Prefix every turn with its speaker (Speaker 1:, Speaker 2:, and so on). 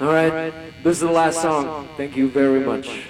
Speaker 1: All right, this is the last song. Thank you very much.